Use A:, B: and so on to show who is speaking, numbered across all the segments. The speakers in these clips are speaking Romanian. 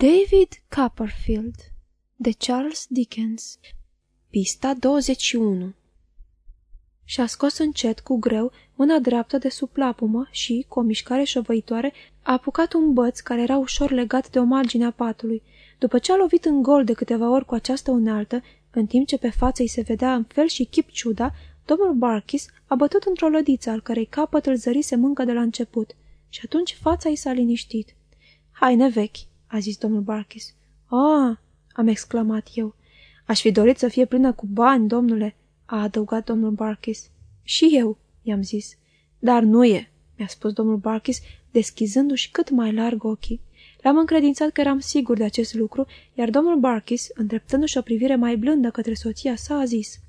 A: David Copperfield de Charles Dickens Pista 21 Și-a scos încet, cu greu, mâna dreaptă de sub plapumă și, cu o mișcare șovăitoare, a apucat un băț care era ușor legat de o margine a patului. După ce a lovit în gol de câteva ori cu această unealtă, în timp ce pe față îi se vedea în fel și chip ciuda, domnul Barkis a bătut într-o lădiță al cărei capăt îl zărise mâncă de la început. Și atunci fața i s-a liniștit. Haine vechi, a zis domnul Barkis. Ah, am exclamat eu. Aș fi dorit să fie plină cu bani, domnule, a adăugat domnul Barkis. Și eu, i-am zis. Dar nu e, mi-a spus domnul Barkis, deschizându-și cât mai larg ochii. L-am încredințat că eram sigur de acest lucru, iar domnul Barkis, îndreptându-și o privire mai blândă către soția sa, a zis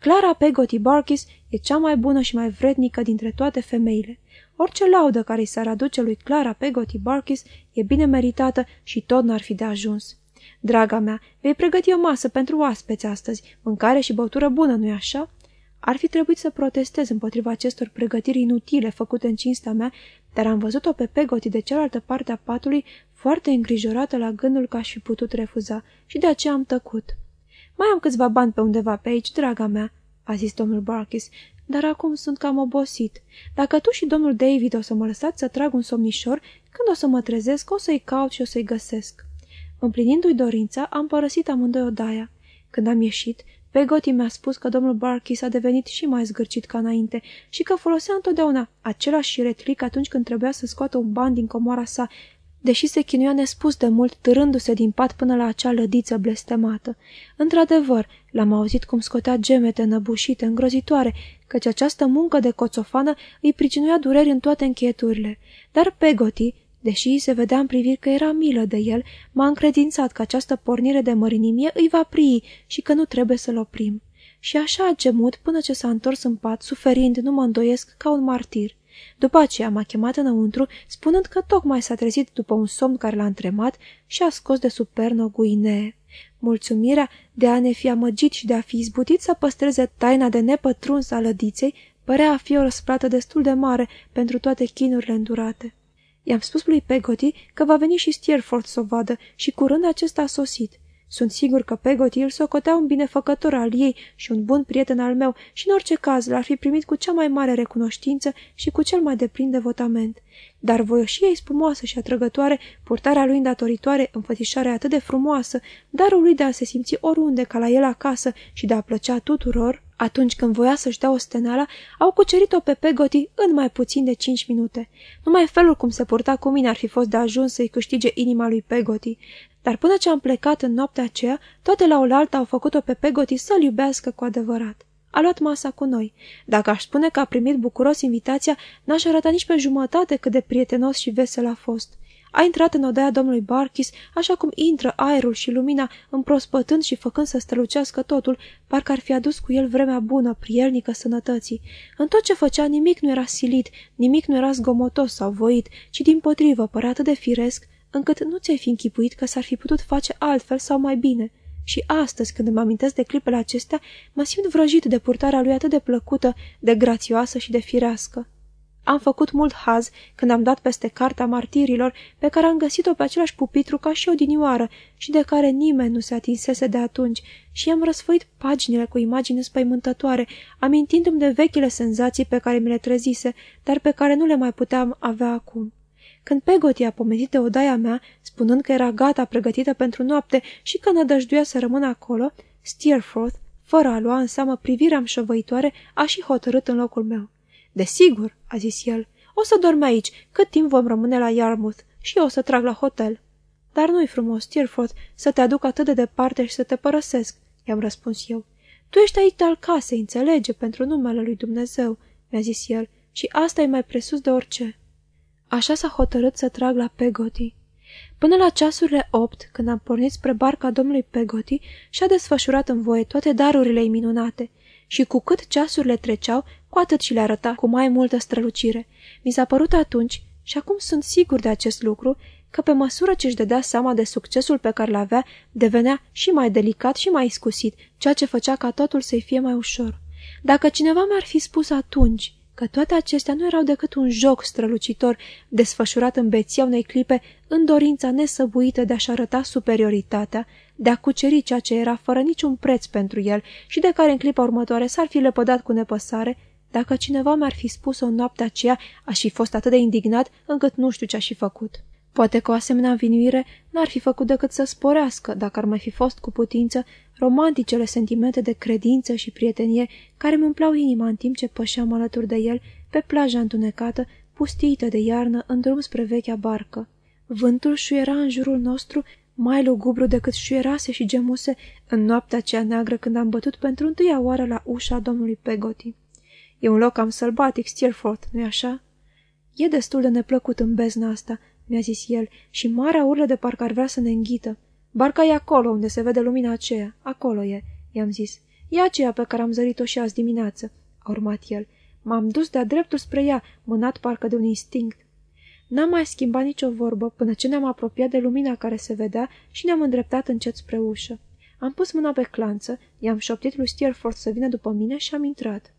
A: Clara Pegoti Barkis e cea mai bună și mai vrednică dintre toate femeile. Orice laudă care i s-ar aduce lui Clara Pegoti Barkis e bine meritată și tot n-ar fi de ajuns. Draga mea, vei pregăti o masă pentru oaspeți astăzi, mâncare și băutură bună, nu-i așa? Ar fi trebuit să protestez împotriva acestor pregătiri inutile făcute în cinstea mea, dar am văzut-o pe Pegoti de cealaltă parte a patului foarte îngrijorată la gândul că aș fi putut refuza și de aceea am tăcut. Mai am câțiva bani pe undeva pe aici, draga mea," a zis domnul Barkis, dar acum sunt cam obosit. Dacă tu și domnul David o să mă lăsați să trag un somnișor, când o să mă trezesc, o să-i caut și o să-i găsesc." Împlinindu-i dorința, am părăsit amândoi odaia. Când am ieșit, Pegoti mi-a spus că domnul Barkis a devenit și mai zgârcit ca înainte și că folosea întotdeauna același retric atunci când trebuia să scoată un ban din comoara sa, deși se chinuia nespus de mult târându-se din pat până la acea lădiță blestemată. Într-adevăr, l-am auzit cum scotea gemete înăbușite, îngrozitoare, căci această muncă de coțofană îi pricinuia dureri în toate încheieturile. Dar Pegoti, deși se vedea în priviri că era milă de el, m-a încredințat că această pornire de mărinimie îi va prii și că nu trebuie să-l oprim. Și așa a gemut până ce s-a întors în pat, suferind, nu mă îndoiesc, ca un martir. După aceea m-a chemat înăuntru, spunând că tocmai s-a trezit după un somn care l-a întremat și a scos de sub pernă o guinee. Mulțumirea de a ne fi amăgit și de a fi izbutit să păstreze taina de nepătruns a lădiței părea a fi o răsplată destul de mare pentru toate chinurile îndurate. I-am spus lui Pegoti că va veni și Stierford să o vadă și curând acesta a sosit. Sunt sigur că Pegoti îl socotea un binefăcător al ei și un bun prieten al meu și în orice caz l-ar fi primit cu cea mai mare recunoștință și cu cel mai deplin devotament. Dar voioșia ei spumoasă și atrăgătoare, purtarea lui îndatoritoare, înfățișarea atât de frumoasă, darul lui de a se simți oriunde ca la el acasă și de a plăcea tuturor, atunci când voia să-și dea o steneală, au cucerit-o pe Pegoti în mai puțin de cinci minute. Numai felul cum se purta cu mine ar fi fost de ajuns să-i câștige inima lui Pegoti. Dar până ce am plecat în noaptea aceea, toate la oaltă au făcut-o pe Pegoti să-l iubească cu adevărat. A luat masa cu noi. Dacă aș spune că a primit bucuros invitația, n-aș arăta nici pe jumătate cât de prietenos și vesel a fost. A intrat în odaia domnului Barkis, așa cum intră aerul și lumina, împrospătând și făcând să strălucească totul, parcă ar fi adus cu el vremea bună, prielnică sănătății. În tot ce făcea nimic nu era silit, nimic nu era zgomotos sau voit, ci din potrivă părea atât de firesc, încât nu ți-ai fi închipuit că s-ar fi putut face altfel sau mai bine. Și astăzi, când îmi amintesc de clipele acestea, mă simt vrăjit de purtarea lui atât de plăcută, de grațioasă și de firească. Am făcut mult haz când am dat peste cartea martirilor, pe care am găsit-o pe același pupitru ca și odinioară și de care nimeni nu se atinsese de atunci și am răsfoit paginile cu imagini spăimântătoare, amintindu-mi de vechile senzații pe care mi le trezise, dar pe care nu le mai puteam avea acum. Când Pegoti a pomenit de odaia mea, spunând că era gata pregătită pentru noapte și că nădăjduia să rămână acolo, Steerforth, fără a lua în seamă privirea șovăitoare, a și hotărât în locul meu. Desigur, a zis el, o să dorm aici, cât timp vom rămâne la Yarmouth și eu o să trag la hotel. Dar nu-i frumos, Steerforth, să te aduc atât de departe și să te părăsesc, i-am răspuns eu. Tu ești aici al casei, înțelege, pentru numele lui Dumnezeu, mi-a zis el, și asta e mai presus de orice. Așa s-a hotărât să trag la Pegoti. Până la ceasurile opt, când am pornit spre barca domnului Pegoti, și-a desfășurat în voie toate darurile ei minunate și cu cât ceasurile treceau, cu atât și le arăta cu mai multă strălucire. Mi s-a părut atunci, și acum sunt sigur de acest lucru, că pe măsură ce își dădea seama de succesul pe care l-avea, devenea și mai delicat și mai iscusit, ceea ce făcea ca totul să-i fie mai ușor. Dacă cineva mi-ar fi spus atunci că toate acestea nu erau decât un joc strălucitor desfășurat în beția unei clipe în dorința nesăbuită de a-și arăta superioritatea, de a cuceri ceea ce era fără niciun preț pentru el și de care în clipa următoare s-ar fi lepădat cu nepăsare, dacă cineva mi-ar fi spus-o în noaptea aceea, aș fi fost atât de indignat încât nu știu ce aș fi făcut. Poate că o asemenea învinuire n-ar fi făcut decât să sporească, dacă ar mai fi fost cu putință, romanticele sentimente de credință și prietenie care îmi umplau inima în timp ce pășeam alături de el pe plaja întunecată, pustită de iarnă, în drum spre vechea barcă. Vântul șuiera în jurul nostru, mai lugubru decât șuierase și gemuse în noaptea aceea neagră când am bătut pentru întâia oară la ușa domnului Pegoti. E un loc cam sălbatic, Steerforth, nu-i așa?" E destul de neplăcut în bezna asta," mi-a zis el, și marea urlă de parcă ar vrea să ne înghită. Barca e acolo, unde se vede lumina aceea. Acolo e, i-am zis. E aceea pe care am zărit-o și azi dimineață, a urmat el. M-am dus de-a dreptul spre ea, mânat parcă de un instinct. N-am mai schimbat nicio vorbă până ce ne-am apropiat de lumina care se vedea și ne-am îndreptat încet spre ușă. Am pus mâna pe clanță, i-am șoptit lui Steerforth să vină după mine și am intrat.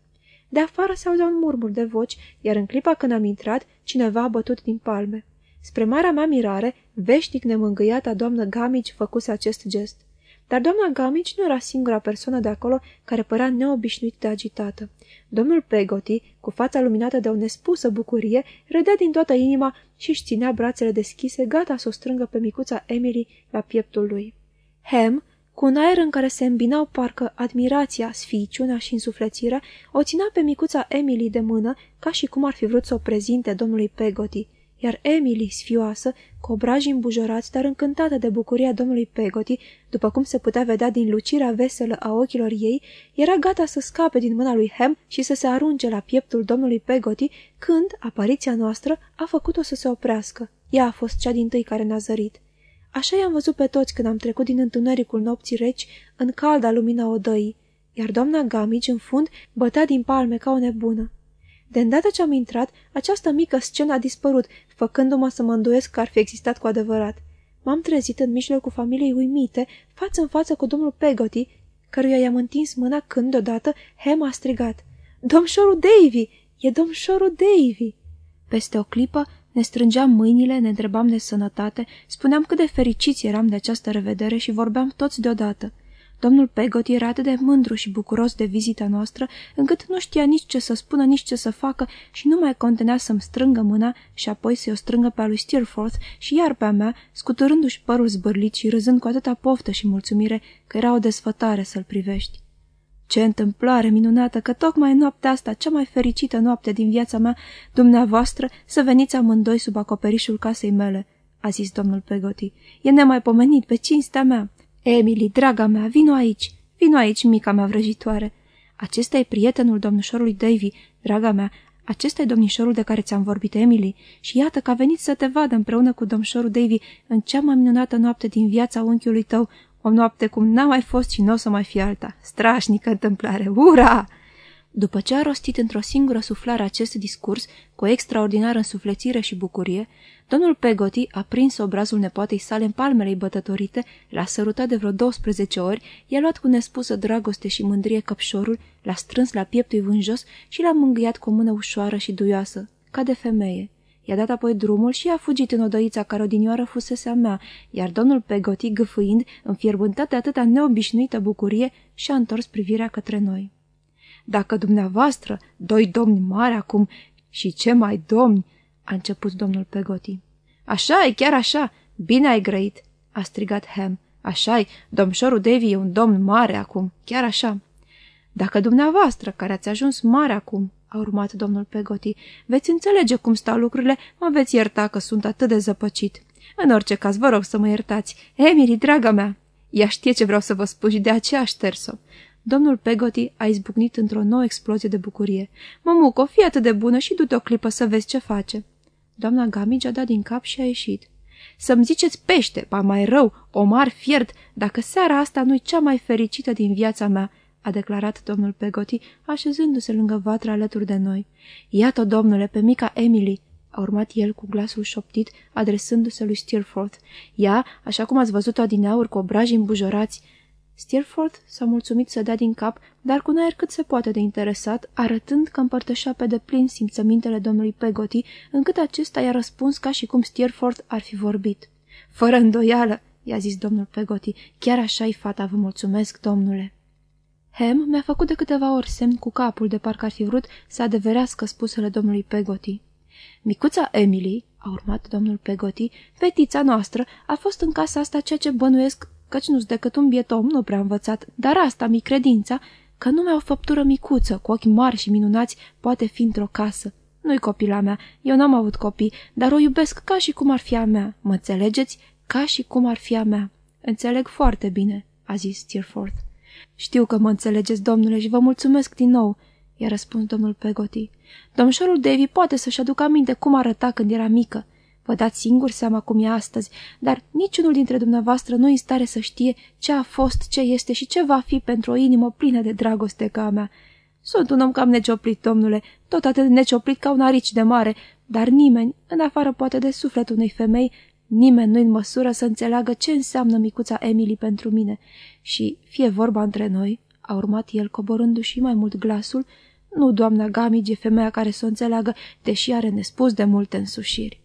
A: De afară se auzea un murmur de voci, iar în clipa când am intrat, cineva a bătut din palme. Spre marea mea mirare, veșnic nemângâiata doamnă Gamici făcuse acest gest. Dar doamna Gamici nu era singura persoană de acolo care părea neobișnuit de agitată. Domnul Pegoti, cu fața luminată de o nespusă bucurie, râdea din toată inima și își ținea brațele deschise, gata să o strângă pe micuța Emily la pieptul lui. Hem, cu un aer în care se îmbinau parcă admirația, sfiiciunea și însuflețirea, o ținea pe micuța Emily de mână, ca și cum ar fi vrut să o prezinte domnului Pegoti iar Emily, sfioasă, cu obrajii îmbujorați, dar încântată de bucuria domnului Pegoti, după cum se putea vedea din lucirea veselă a ochilor ei, era gata să scape din mâna lui Hem și să se arunce la pieptul domnului Pegoti, când apariția noastră a făcut-o să se oprească. Ea a fost cea din tâi care ne-a zărit. Așa i-am văzut pe toți când am trecut din întunericul nopții reci în calda lumina odăii, iar doamna Gamici, în fund, bătea din palme ca o nebună. De îndată ce am intrat, această mică scenă a dispărut, făcându-mă să mă îndoiesc că ar fi existat cu adevărat. M-am trezit în mijlocul familiei uimite, față în față cu domnul Pegoti, căruia i-am întins mâna când, deodată, Hem a strigat. Domșorul Davy! E domșorul Davy!" Peste o clipă ne strângeam mâinile, ne întrebam de sănătate, spuneam cât de fericiți eram de această revedere și vorbeam toți deodată. Domnul Pegot era atât de mândru și bucuros de vizita noastră, încât nu știa nici ce să spună, nici ce să facă și nu mai contenea să-mi strângă mâna și apoi să-i o strângă pe a lui Steerforth și iar pe a mea, scuturându-și părul zbârlit și râzând cu atâta poftă și mulțumire că era o desfătare să-l privești. Ce întâmplare minunată că tocmai în noaptea asta, cea mai fericită noapte din viața mea, dumneavoastră, să veniți amândoi sub acoperișul casei mele, a zis domnul Pegoti. E nemaipomenit pe cinstea mea. Emily, draga mea, vino aici, vino aici, mica mea vrăjitoare. Acesta e prietenul domnișorului Davy, draga mea, acesta e domnișorul de care ți-am vorbit, Emily, și iată că a venit să te vadă împreună cu domnișorul Davy în cea mai minunată noapte din viața unchiului tău, o noapte cum n-a mai fost și nu o să mai fie alta. Strașnică întâmplare! Ura! După ce a rostit într-o singură suflare acest discurs, cu o extraordinară însuflețire și bucurie, domnul Pegoti a prins obrazul nepoatei sale în palmele bătătorite, l-a sărutat de vreo 12 ori, i-a luat cu nespusă dragoste și mândrie căpșorul, l-a strâns la pieptul vânjos și l-a mângâiat cu o mână ușoară și duioasă, ca de femeie. I-a dat apoi drumul și a fugit în odăița care odinioară fusese a mea, iar domnul Pegoti, gâfâind, înfierbântat de atâta neobișnuită bucurie, și-a întors privirea către noi. Dacă dumneavoastră, doi domni mari acum, și ce mai domni, a început domnul Pegoti. Așa e, chiar așa, bine ai grăit, a strigat Ham. Așa-i, domșorul Davy e un domn mare acum, chiar așa. Dacă dumneavoastră, care ați ajuns mare acum, a urmat domnul Pegoti, veți înțelege cum stau lucrurile, mă veți ierta că sunt atât de zăpăcit. În orice caz, vă rog să mă iertați. Emily, draga mea! Ea știe ce vreau să vă spun și de aceea șters-o. Domnul Pegoti a izbucnit într-o nouă explozie de bucurie. Mămuco, fii atât de bună și du-te o clipă să vezi ce face. Doamna Gamici a dat din cap și a ieșit. Să-mi ziceți pește, ba mai rău, omar fiert, dacă seara asta nu-i cea mai fericită din viața mea, a declarat domnul Pegoti, așezându-se lângă vatra alături de noi. Iată, domnule, pe mica Emily, a urmat el cu glasul șoptit, adresându-se lui Steerforth. Ea, așa cum ați văzut-o adineauri cu obrajii îmbujorați, Steerforth s-a mulțumit să dea din cap, dar cu un aer cât se poate de interesat, arătând că împărtășea pe deplin simțămintele domnului Pegoti, încât acesta i-a răspuns ca și cum Steerforth ar fi vorbit. Fără îndoială, i-a zis domnul Pegoti, chiar așa-i fata, vă mulțumesc, domnule. Hem mi-a făcut de câteva ori semn cu capul de parcă ar fi vrut să adeverească spusele domnului Pegoti. Micuța Emily, a urmat domnul Pegoti, fetița noastră, a fost în casa asta ceea ce bănuiesc căci nu-s decât un biet om, nu prea învățat, dar asta mi credința, că numai o făptură micuță, cu ochi mari și minunați, poate fi într-o casă. Nu-i copila mea, eu n-am avut copii, dar o iubesc ca și cum ar fi a mea, mă înțelegeți? Ca și cum ar fi a mea. Înțeleg foarte bine, a zis Steerforth. Știu că mă înțelegeți, domnule, și vă mulțumesc din nou, i-a răspuns domnul Pegoti. Domșorul Davy poate să-și aducă aminte cum arăta când era mică. Vă dați singur seama cum e astăzi, dar niciunul dintre dumneavoastră nu e în stare să știe ce a fost, ce este și ce va fi pentru o inimă plină de dragoste ca a mea. Sunt un om cam necioplit, domnule, tot atât de necioplit ca un arici de mare, dar nimeni, în afară poate de sufletul unei femei, nimeni nu-i în măsură să înțeleagă ce înseamnă micuța Emily pentru mine. Și, fie vorba între noi, a urmat el coborându-și mai mult glasul, nu doamna Gamige, femeia care să o înțeleagă, deși are nespus de multe însușiri.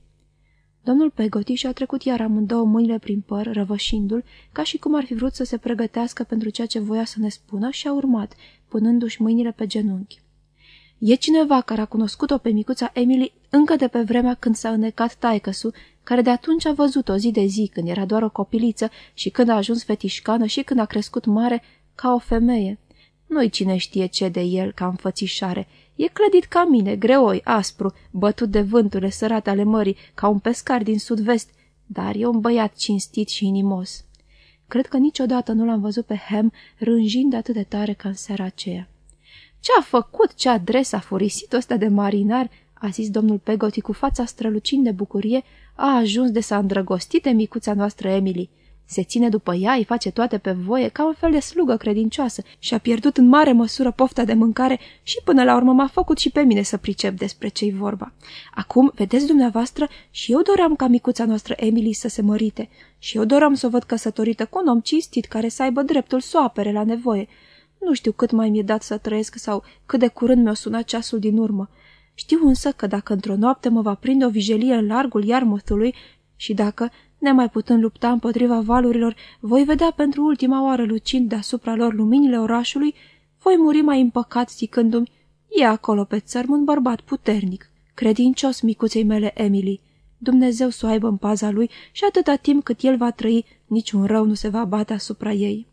A: Domnul Pegoti și-a trecut iar amândouă mâinile prin păr, răvășindu-l, ca și cum ar fi vrut să se pregătească pentru ceea ce voia să ne spună și a urmat, punându-și mâinile pe genunchi. E cineva care a cunoscut-o pe micuța Emily încă de pe vremea când s-a înnecat taicăsu, care de atunci a văzut-o zi de zi când era doar o copiliță și când a ajuns fetișcană și când a crescut mare ca o femeie. Nu-i cine știe ce de el ca înfățișare, E clădit ca mine, greoi, aspru, bătut de vânturile sărate ale mării, ca un pescar din sud-vest, dar e un băiat cinstit și inimos. Cred că niciodată nu l-am văzut pe Hem rânjind atât de tare ca în seara aceea. Ce-a făcut, ce adres a furisit ăsta de marinar?" a zis domnul Pegoti cu fața strălucind de bucurie, a ajuns de s-a îndrăgostit de micuța noastră Emily se ține după ea, îi face toate pe voie, ca un fel de slugă credincioasă și a pierdut în mare măsură pofta de mâncare și până la urmă m-a făcut și pe mine să pricep despre ce-i vorba. Acum, vedeți dumneavoastră, și eu doream ca micuța noastră Emily să se mărite și eu doream să o văd căsătorită cu un om cinstit care să aibă dreptul să o apere la nevoie. Nu știu cât mai mi-e dat să trăiesc sau cât de curând mi-o sunat ceasul din urmă. Știu însă că dacă într-o noapte mă va prinde o vijelie în largul Iarmuthului și dacă, Nemai putând lupta împotriva valurilor, voi vedea pentru ultima oară lucind deasupra lor luminile orașului, voi muri mai împăcat zicându-mi, e acolo pe țărm un bărbat puternic, credincios micuței mele Emily. Dumnezeu să o aibă în paza lui și atâta timp cât el va trăi, niciun rău nu se va bate asupra ei.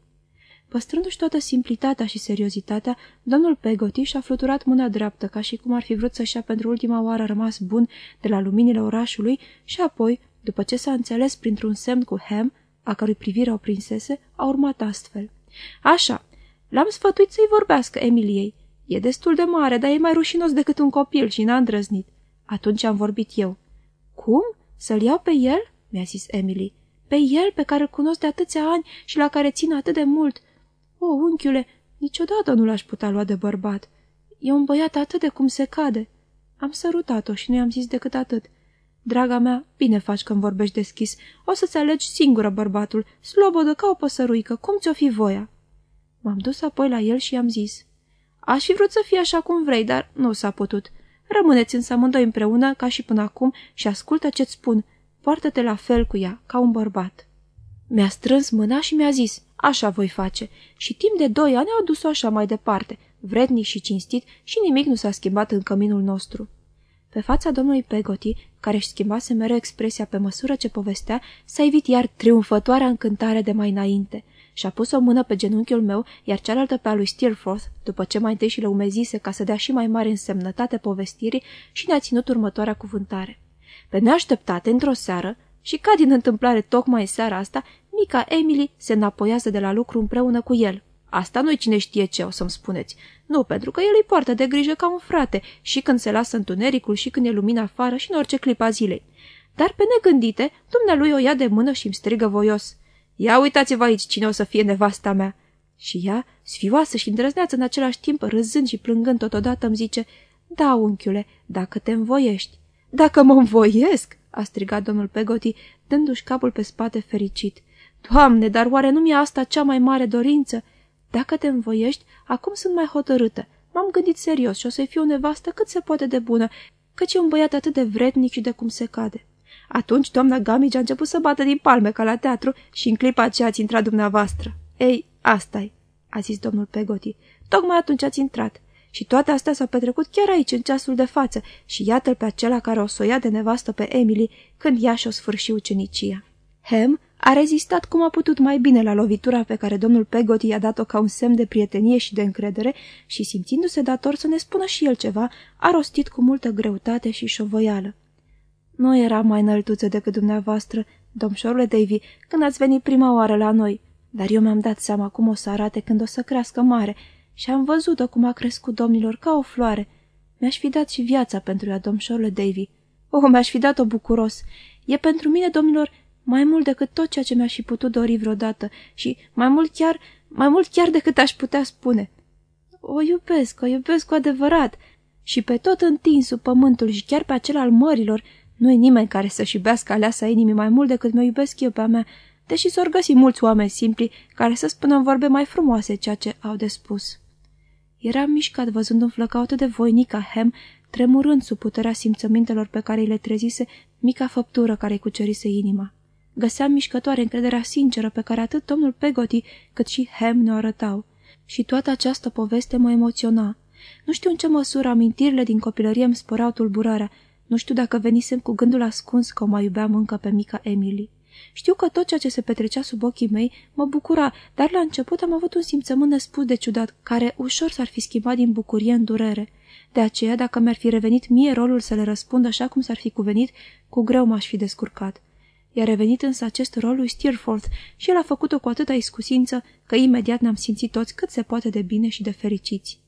A: Păstrându-și toată simplitatea și seriozitatea, domnul Pegoti și-a fluturat mâna dreaptă, ca și cum ar fi vrut să-și ia pentru ultima oară rămas bun de la luminile orașului și apoi, după ce s-a înțeles printr-un semn cu Ham, a cărui privire o prinsese, a urmat astfel. Așa, l-am sfătuit să-i vorbească Emiliei. E destul de mare, dar e mai rușinos decât un copil și n-a îndrăznit. Atunci am vorbit eu. Cum? Să-l iau pe el?" mi-a zis Emily. Pe el pe care îl cunosc de atâția ani și la care țin atât de mult. O, unchiule, niciodată nu l-aș putea lua de bărbat. E un băiat atât de cum se cade." Am sărutat-o și nu i-am zis decât atât. Draga mea, bine faci când vorbești deschis. O să-ți alegi singură bărbatul, slobodă ca o păsăruică, cum ți-o fi voia?" M-am dus apoi la el și i-am zis. Aș fi vrut să fie așa cum vrei, dar nu s-a putut. Rămâneți însă amândoi împreună, ca și până acum, și ascultă ce-ți spun. Poartă-te la fel cu ea, ca un bărbat." Mi-a strâns mâna și mi-a zis, așa voi face. Și timp de doi ani au dus-o așa mai departe, vrednic și cinstit și nimic nu s-a schimbat în căminul nostru. Pe fața domnului Pegoti, care își schimbase mereu expresia pe măsură ce povestea, s-a evit iar triumfătoarea încântare de mai înainte. Și-a pus o mână pe genunchiul meu, iar cealaltă pe a lui Steerforth, după ce mai întâi și le umezise ca să dea și mai mare însemnătate povestirii și ne-a ținut următoarea cuvântare. Pe neașteptate, într-o seară, și ca din întâmplare tocmai seara asta, mica Emily se înapoiază de la lucru împreună cu el. Asta nu-i cine știe ce, o să-mi spuneți. Nu, pentru că el îi poartă de grijă ca un frate, și când se lasă întunericul, și când e lumina afară, și în orice clip a zilei. Dar pe negândite, dumnealui o ia de mână și îmi strigă voios. Ia uitați-vă aici cine o să fie nevasta mea. Și ea, sfioasă și îndrăzneață în același timp, râzând și plângând totodată, îmi zice, Da, unchiule, dacă te învoiești. Dacă mă învoiesc, a strigat domnul Pegoti, dându-și capul pe spate fericit. Doamne, dar oare nu mi-e asta cea mai mare dorință? Dacă te învoiești, acum sunt mai hotărâtă. M-am gândit serios și o să-i fiu o nevastă cât se poate de bună, căci e un băiat atât de vrednic și de cum se cade. Atunci doamna Gamici a început să bată din palme ca la teatru și în clipa aceea ați intrat dumneavoastră. Ei, asta e, a zis domnul Pegoti. Tocmai atunci ați intrat. Și toate astea s-au petrecut chiar aici, în ceasul de față, și iată-l pe acela care o soia de nevastă pe Emily când ea și-o sfârși ucenicia. Hem a rezistat cum a putut mai bine la lovitura pe care domnul Pegoti i-a dat-o ca un semn de prietenie și de încredere și, simțindu-se dator să ne spună și el ceva, a rostit cu multă greutate și șovăială. Nu era mai înăltuță decât dumneavoastră, domșorule Davy, când ați venit prima oară la noi, dar eu mi-am dat seama cum o să arate când o să crească mare și am văzut-o cum a crescut domnilor ca o floare. Mi-aș fi dat și viața pentru ea, domșorule Davy. Oh, mi-aș fi dat-o bucuros. E pentru mine, domnilor, mai mult decât tot ceea ce mi-aș fi putut dori vreodată și mai mult chiar, mai mult chiar decât aș putea spune. O iubesc, o iubesc cu adevărat și pe tot întinsul pământul și chiar pe acela al mărilor nu e nimeni care să-și iubească aleasa inimii mai mult decât mă iubesc eu pe a mea, deși s-or găsi mulți oameni simpli care să spună în vorbe mai frumoase ceea ce au de spus. Era mișcat văzând un flăcău atât de voinic ca Hem, tremurând sub puterea simțămintelor pe care îi le trezise mica făptură care îi cucerise inima. Găseam mișcătoare încrederea sinceră pe care atât domnul Pegoti cât și Hem ne arătau. Și toată această poveste mă emoționa. Nu știu în ce măsură amintirile din copilărie îmi spăreau tulburarea, nu știu dacă venisem cu gândul ascuns că o mai iubeam încă pe mica Emily. Știu că tot ceea ce se petrecea sub ochii mei mă bucura, dar la început am avut un simțământ nespus de ciudat, care ușor s-ar fi schimbat din bucurie în durere. De aceea, dacă mi-ar fi revenit mie rolul să le răspund așa cum s-ar fi cuvenit, cu greu m-aș fi descurcat. I-a revenit însă acest rol lui Steerforth și el a făcut-o cu atâta iscusință că imediat ne-am simțit toți cât se poate de bine și de fericiți.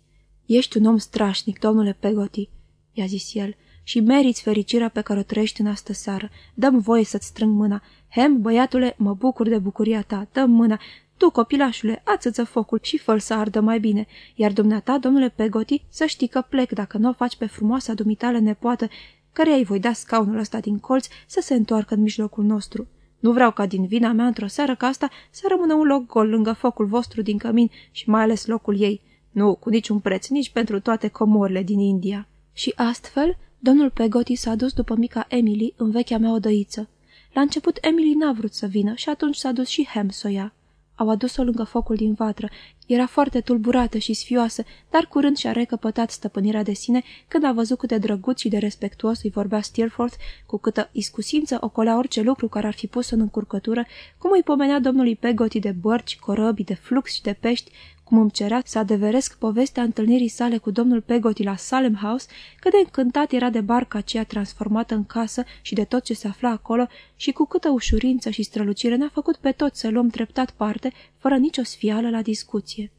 A: Ești un om strașnic, domnule Pegoti," i-a zis el, și meriți fericirea pe care o trăiești în astă seară. Dăm voie să-ți strâng mâna. Hem, băiatule, mă bucur de bucuria ta. Dă mâna. Tu, copilașule, ațăță focul și fă să ardă mai bine. Iar dumneata, domnule Pegoti, să știi că plec dacă nu o faci pe frumoasa dumitale nepoată, care îi voi da scaunul ăsta din colț să se întoarcă în mijlocul nostru. Nu vreau ca din vina mea într-o seară ca asta să rămână un loc gol lângă focul vostru din cămin și mai ales locul ei. Nu, cu niciun preț, nici pentru toate comorile din India. Și astfel, Domnul Pegoti s-a dus după mica Emily în vechea mea odăiță. La început Emily n-a vrut să vină și atunci s-a dus și Ham să o ia. Au adus-o lângă focul din vatră. Era foarte tulburată și sfioasă, dar curând și-a recăpătat stăpânirea de sine când a văzut cât de drăguț și de respectuos îi vorbea Steerforth, cu câtă iscusință ocolea orice lucru care ar fi pus în încurcătură, cum îi pomenea domnului Pegoti de bărci, corăbii, de flux și de pești, cum îmi cerea să adeveresc povestea întâlnirii sale cu domnul Pegoti la Salem House, cât de încântat era de barca aceea transformată în casă și de tot ce se afla acolo și cu câtă ușurință și strălucire ne-a făcut pe toți să luăm treptat parte, fără nicio sfială la discuție.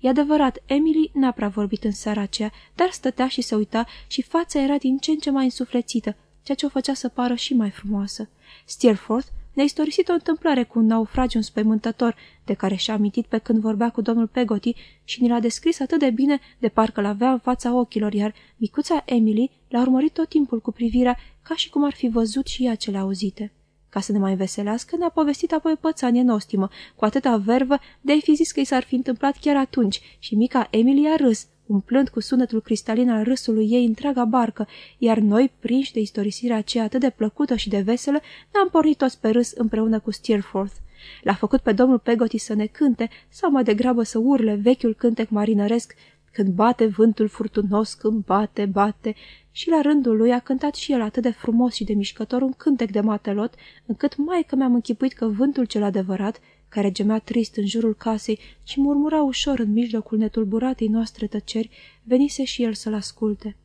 A: E adevărat, Emily n-a prea vorbit în seara aceea, dar stătea și se uita și fața era din ce în ce mai însuflețită, ceea ce o făcea să pară și mai frumoasă. Steerforth ne-a istorisit o întâmplare cu un naufragiu înspăimântător, de care și-a amintit pe când vorbea cu domnul Pegoti și ni l-a descris atât de bine de parcă l-avea în fața ochilor, iar micuța Emily l-a urmărit tot timpul cu privirea ca și cum ar fi văzut și ea cele auzite. Ca să ne mai veselească, ne-a povestit apoi pățanie nostimă, cu atâta vervă de a fi zis că i s-ar fi întâmplat chiar atunci și mica Emily a râs, umplând cu sunetul cristalin al râsului ei întreaga barcă, iar noi, prinși de istorisirea aceea atât de plăcută și de veselă, ne-am pornit toți pe râs împreună cu Steerforth. L-a făcut pe domnul Pegoti să ne cânte, sau mai degrabă să urle vechiul cântec marinăresc, când bate vântul furtunos, când bate, bate, și la rândul lui a cântat și el atât de frumos și de mișcător un cântec de matelot, încât mai că mi-am închipuit că vântul cel adevărat care gemea trist în jurul casei și murmura ușor în mijlocul netulburatei noastre tăceri, venise și el să-l asculte.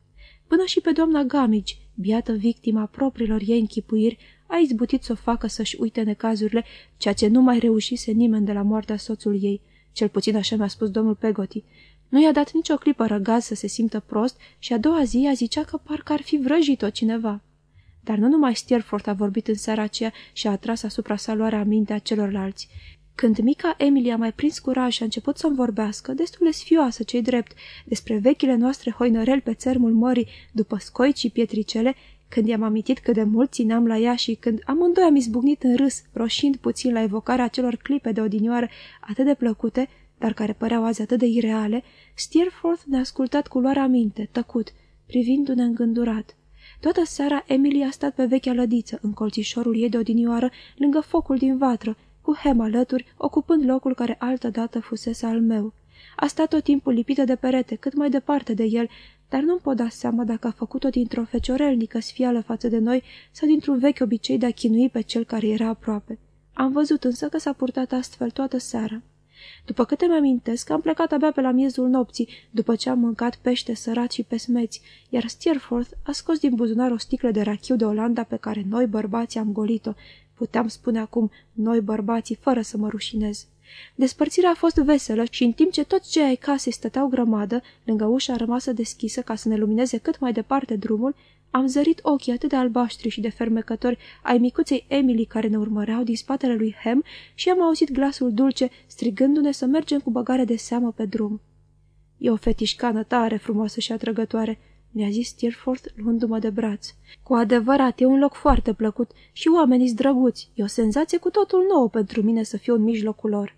A: Până și pe doamna Gamici, biată victima propriilor ei închipuiri, a izbutit să o facă să-și uite necazurile, ceea ce nu mai reușise nimeni de la moartea soțului ei. Cel puțin așa mi-a spus domnul Pegoti. Nu i-a dat nicio clipă răgaz să se simtă prost și a doua zi a zicea că parcă ar fi vrăjit-o cineva. Dar nu numai Steerforth a vorbit în seara aceea și a atras asupra sa luarea mintea celorlalți. Când mica Emily a mai prins curaj și a început să-mi vorbească, destul de sfioasă cei drept, despre vechile noastre hoinăreli pe țărmul mării, după scoici și pietricele, Când i-am amintit cât de mult țineam la ea și când amândoi am izbucnit în râs, roșind puțin la evocarea acelor clipe de odinioară atât de plăcute, dar care păreau azi atât de ireale, Steerforth ne-a ascultat cu luarea minte, tăcut, privindu-ne îngândurat. Toată seara Emily a stat pe vechea lădiță, în colțișorul ei de odinioară, lângă focul din vatră, cu Hem alături, ocupând locul care altădată fusese al meu. A stat tot timpul lipită de perete, cât mai departe de el, dar nu-mi pot da seama dacă a făcut-o dintr-o feciorelnică sfială față de noi sau dintr-un vechi obicei de a chinui pe cel care era aproape. Am văzut însă că s-a purtat astfel toată seara. După câte mi amintesc, am plecat abia pe la miezul nopții, după ce am mâncat pește sărat și pesmeți, iar Steerforth a scos din buzunar o sticlă de rachiu de Olanda pe care noi bărbații am golit-o. Puteam spune acum noi bărbații, fără să mă rușinez. Despărțirea a fost veselă și în timp ce toți cei ai casei stăteau grămadă, lângă ușa rămasă deschisă ca să ne lumineze cât mai departe drumul, am zărit ochii atât de albaștri și de fermecători ai micuței Emily care ne urmăreau din spatele lui Hem și am auzit glasul dulce strigându-ne să mergem cu băgare de seamă pe drum. E o fetișcană tare frumoasă și atrăgătoare, mi-a zis Steerforth luându-mă de braț. Cu adevărat, e un loc foarte plăcut și oamenii drăguți. E o senzație cu totul nouă pentru mine să fiu în mijlocul lor.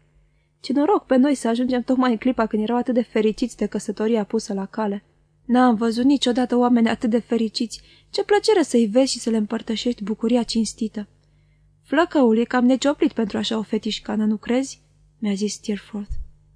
A: Ce noroc pe noi să ajungem tocmai în clipa când erau atât de fericiți de căsătoria pusă la cale. N-am văzut niciodată oameni atât de fericiți. Ce plăcere să-i vezi și să le împărtășești bucuria cinstită. Flăcăul e cam necioplit pentru așa o fetișcană, nu crezi? mi-a zis Steerforth.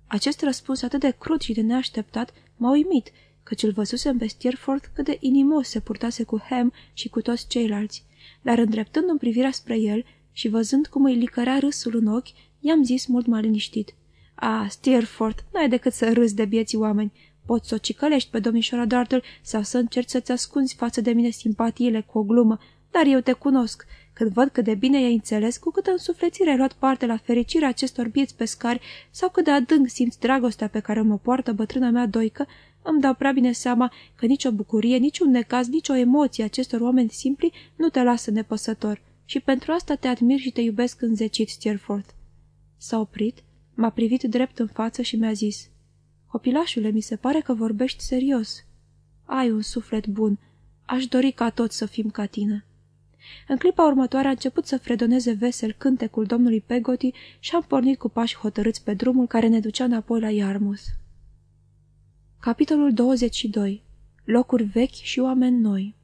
A: Acest răspuns atât de crud și de neașteptat m-a uimit, căci îl văzusem pe Steerforth cât de inimos se purtase cu Ham și cu toți ceilalți, dar îndreptându-mi privirea spre el și văzând cum îi licărea râsul în ochi, i-am zis mult mai liniștit. Ah, Steerforth, n-ai decât să râzi de bieții oameni. Poți să o cicălești pe domnișoara Dartle sau să încerci să-ți ascunzi față de mine simpatiile cu o glumă, dar eu te cunosc. Când văd cât de bine i-ai înțeles, cu câtă însuflețire ai luat parte la fericirea acestor bieți pescari sau cât de adânc simți dragostea pe care mă poartă bătrâna mea doică, îmi dau prea bine seama că nicio bucurie, niciun necaz, nicio emoție acestor oameni simpli nu te lasă nepăsător. Și pentru asta te admir și te iubesc înzecit, Steerforth. S-a oprit, m-a privit drept în față și mi-a zis, Copilașule, mi se pare că vorbești serios. Ai un suflet bun. Aș dori ca toți să fim ca tine. În clipa următoare a început să fredoneze vesel cântecul domnului Pegoti și am pornit cu pași hotărâți pe drumul care ne ducea înapoi la Iarmus. Capitolul 22. Locuri vechi și oameni noi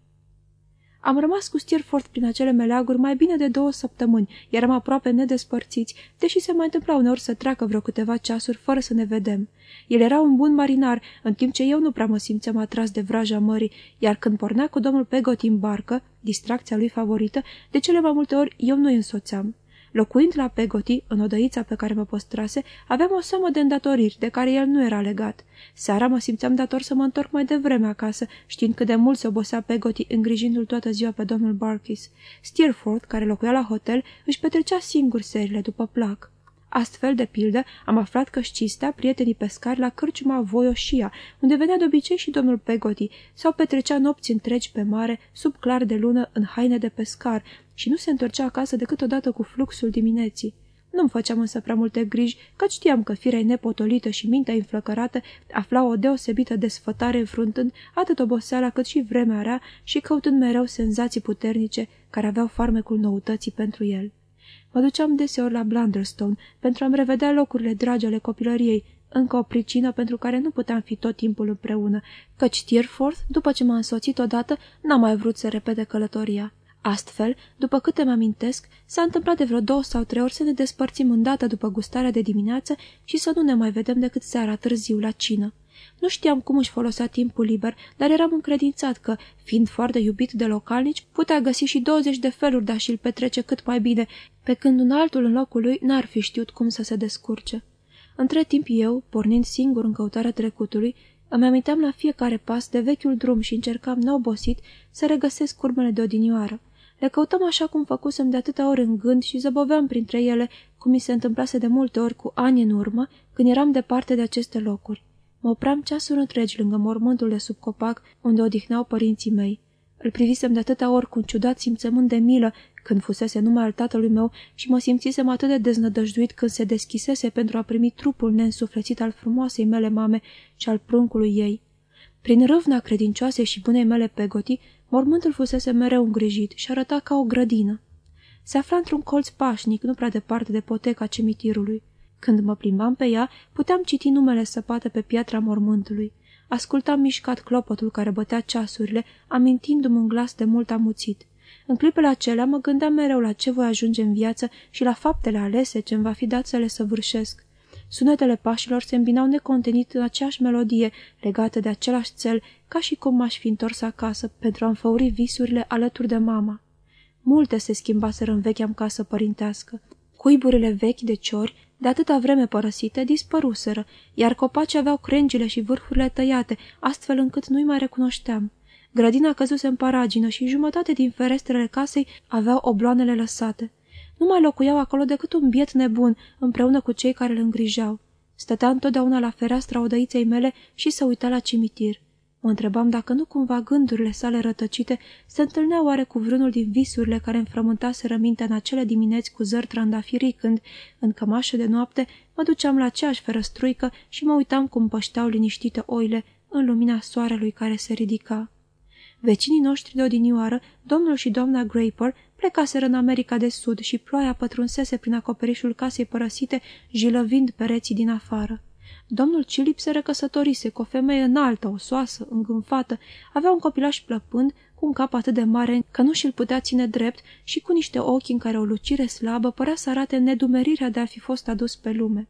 A: am rămas cu Steerforth prin acele meleaguri mai bine de două săptămâni, eram aproape nedespărțiți, deși se mai întâmpla uneori să treacă vreo câteva ceasuri fără să ne vedem. El era un bun marinar, în timp ce eu nu prea mă simțeam atras de vraja mării, iar când pornea cu domnul Pegot în barcă, distracția lui favorită, de cele mai multe ori eu nu îi însoțeam. Locuind la Pegoti, în odăița pe care mă păstrase, aveam o seamă de îndatoriri, de care el nu era legat. Seara mă simțeam dator să mă întorc mai devreme acasă, știind cât de mult se obosea Pegoti îngrijindu-l toată ziua pe domnul Barkis. Steerforth, care locuia la hotel, își petrecea singur serile după plac. Astfel, de pildă, am aflat că cistea prietenii pescari la cârciuma Voioșia, unde venea de obicei și domnul Pegoti, sau petrecea nopți întregi pe mare, sub clar de lună, în haine de pescar, și nu se întorcea acasă decât odată cu fluxul dimineții. Nu-mi făceam însă prea multe griji, căci știam că firea nepotolită și mintea înflăcărată afla o deosebită desfătare înfruntând atât oboseala cât și vremea rea și căutând mereu senzații puternice care aveau farmecul noutății pentru el. Mă duceam deseori la Blunderstone pentru a-mi revedea locurile dragi ale copilăriei, încă o pricină pentru care nu puteam fi tot timpul împreună, căci Steerforth, după ce m-a însoțit odată, n-a mai vrut să repede călătoria. Astfel, după câte mă amintesc, s-a întâmplat de vreo două sau trei ori să ne despărțim îndată după gustarea de dimineață și să nu ne mai vedem decât seara târziu la cină. Nu știam cum își folosea timpul liber, dar eram încredințat că, fiind foarte iubit de localnici, putea găsi și 20 de feluri de a și-l petrece cât mai bine, pe când un altul în locul lui n-ar fi știut cum să se descurce. Între timp eu, pornind singur în căutarea trecutului, îmi aminteam la fiecare pas de vechiul drum și încercam neobosit să regăsesc urmele de odinioară. Le căutăm așa cum făcusem de atâtea ori în gând și zăboveam printre ele, cum mi se întâmplase de multe ori cu ani în urmă, când eram departe de aceste locuri. Mă opream ceasuri întregi lângă mormântul de sub copac, unde odihnau părinții mei. Îl privisem de atâtea ori cu un ciudat simțământ de milă când fusese numai al tatălui meu și mă simțisem atât de deznădăjduit când se deschisese pentru a primi trupul neînsuflețit al frumoasei mele mame și al pruncului ei. Prin râvna credincioase și bunei mele pegoti, mormântul fusese mereu îngrijit și arăta ca o grădină. Se afla într-un colț pașnic, nu prea departe de poteca cimitirului. Când mă plimbam pe ea, puteam citi numele săpate pe piatra mormântului. Ascultam mișcat clopotul care bătea ceasurile, amintindu-mi un glas de mult amuțit. În clipele acelea mă gândeam mereu la ce voi ajunge în viață și la faptele alese ce-mi va fi dat să le săvârșesc. Sunetele pașilor se îmbinau necontenit în aceeași melodie, legată de același cel, ca și cum m-aș fi întors acasă pentru a înfăuri visurile alături de mama. Multe se schimbaseră în vechea casă părintească. Cuiburile vechi de ciori, de atâta vreme părăsite, dispăruseră, iar copacii aveau crengile și vârfurile tăiate, astfel încât nu-i mai recunoșteam. Grădina căzuse în paragină și jumătate din ferestrele casei aveau obloanele lăsate. Nu mai locuiau acolo decât un biet nebun, împreună cu cei care îl îngrijeau. Stătea întotdeauna la fereastra odăiței mele și se uita la cimitir. Mă întrebam dacă nu cumva gândurile sale rătăcite se întâlneau oare cu vreunul din visurile care înfrământaseră mintea în acele dimineți cu zări trandafirii când, în cămașă de noapte, mă duceam la aceeași ferăstruică și mă uitam cum pășteau liniștite oile în lumina soarelui care se ridica. Vecinii noștri de odinioară, domnul și doamna Graper, plecaseră în America de Sud și ploaia pătrunsese prin acoperișul casei părăsite, jilăvind pereții din afară. Domnul Cilip se recăsătorise cu o femeie înaltă, osoasă, îngânfată, avea un copilaș plăpând, cu un cap atât de mare că nu și-l putea ține drept și cu niște ochi în care o lucire slabă părea să arate nedumerirea de a fi fost adus pe lume.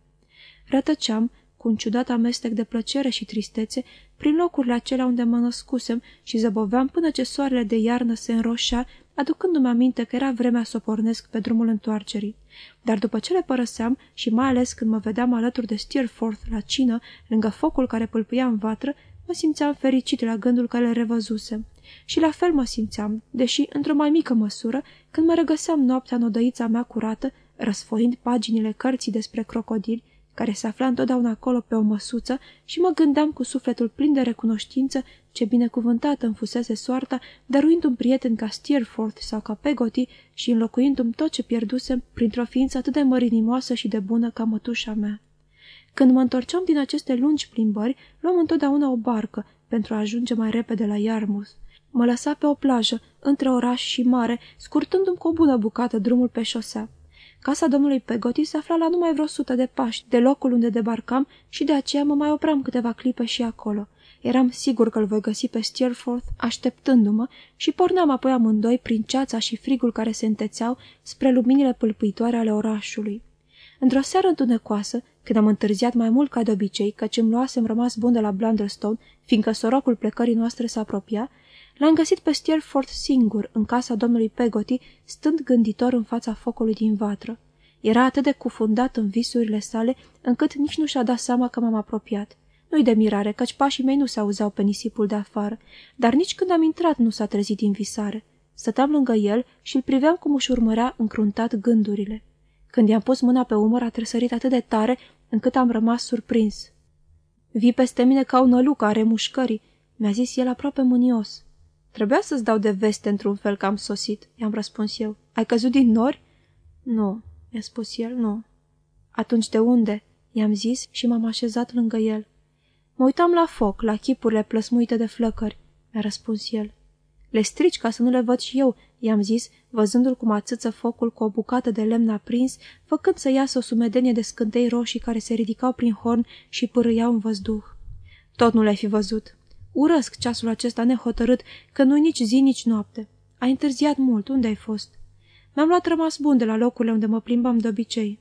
A: Rătăceam, cu un ciudat amestec de plăcere și tristețe, prin locurile acelea unde mă născusem și zăboveam până ce soarele de iarnă se înroșea, aducându-mi aminte că era vremea să o pornesc pe drumul întoarcerii. Dar după ce le părăseam și mai ales când mă vedeam alături de Steerforth la cină, lângă focul care pâlpâia în vatră, mă simțeam fericit la gândul că le revăzusem. Și la fel mă simțeam, deși într-o mai mică măsură, când mă regăseam noaptea în odăița mea curată, răsfoind paginile cărții despre crocodili, care se afla întotdeauna acolo pe o măsuță și mă gândeam cu sufletul plin de recunoștință ce binecuvântată îmi fusese soarta, dăruind un prieten ca Steerforth sau ca Pegoti și înlocuindu-mi tot ce pierdusem printr-o ființă atât de mărinimoasă și de bună ca mătușa mea. Când mă întorceam din aceste lungi plimbări, luam întotdeauna o barcă pentru a ajunge mai repede la Yarmouth. Mă lăsa pe o plajă, între oraș și mare, scurtându-mi cu o bună bucată drumul pe șosea. Casa domnului Pegoti se afla la numai vreo sută de pași de locul unde debarcam și de aceea mă mai opram câteva clipe și acolo. Eram sigur că îl voi găsi pe Steerforth așteptându-mă și porneam apoi amândoi prin ceața și frigul care se întețeau spre luminile pâlpâitoare ale orașului. Într-o seară întunecoasă, când am întârziat mai mult ca de obicei, căci îmi luasem rămas bun de la Blunderstone, fiindcă sorocul plecării noastre se apropia, L-am găsit pe Steerforth singur, în casa domnului Pegoti, stând gânditor în fața focului din vatră. Era atât de cufundat în visurile sale, încât nici nu și-a dat seama că m-am apropiat. Nu-i de mirare, căci pașii mei nu se auzeau pe nisipul de afară, dar nici când am intrat nu s-a trezit din visare. Stăteam lângă el și îl priveam cum își urmărea încruntat gândurile. Când i-am pus mâna pe umăr, a tresărit atât de tare, încât am rămas surprins. Vii peste mine ca o nălucă are mușcării, mi-a zis el aproape mânios. Trebuia să-ți dau de veste într-un fel că am sosit, i-am răspuns eu. Ai căzut din nori? Nu, mi-a spus el, nu. Atunci de unde? i-am zis și m-am așezat lângă el. Mă uitam la foc, la chipurile plăsmuite de flăcări, mi-a răspuns el. Le strici ca să nu le văd și eu, i-am zis, văzându-l cum atâță focul cu o bucată de lemn aprins, făcând să iasă o sumedenie de scântei roșii care se ridicau prin horn și pârâiau în văzduh. Tot nu le-ai fi văzut, Urăsc ceasul acesta nehotărât, că nu nici zi, nici noapte. Ai întârziat mult. Unde ai fost? Mi-am luat rămas bun de la locurile unde mă plimbam de obicei.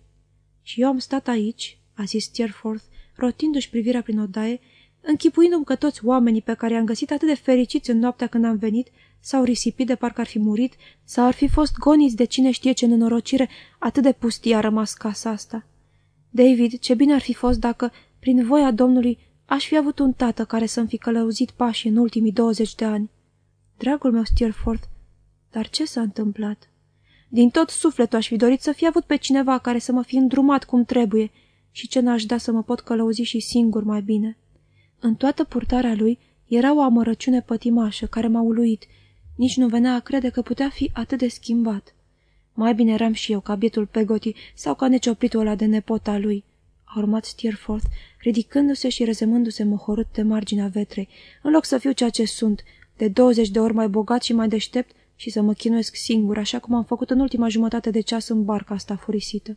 A: Și eu am stat aici, a zis Steerforth, rotindu-și privirea prin odaie, închipuindu-mi că toți oamenii pe care i-am găsit atât de fericiți în noaptea când am venit s-au risipit de parcă ar fi murit sau ar fi fost goniți de cine știe ce nenorocire, atât de pustie a rămas casa asta. David, ce bine ar fi fost dacă, prin voia Domnului, Aș fi avut un tată care să-mi fi călăuzit pașii în ultimii 20 de ani. Dragul meu Steerforth, dar ce s-a întâmplat? Din tot sufletul aș fi dorit să fi avut pe cineva care să mă fi îndrumat cum trebuie și ce n-aș da să mă pot călăuzi și singur mai bine. În toată purtarea lui era o amărăciune pătimașă care m-a uluit. Nici nu venea a crede că putea fi atât de schimbat. Mai bine eram și eu ca bietul Pegoti sau ca necioplitul ăla de nepota lui a urmat Steerforth, ridicându-se și rezemându-se mohorât de marginea vetrei. În loc să fiu ceea ce sunt, de 20 de ori mai bogat și mai deștept și să mă chinuiesc singur, așa cum am făcut în ultima jumătate de ceas în barca asta furisită.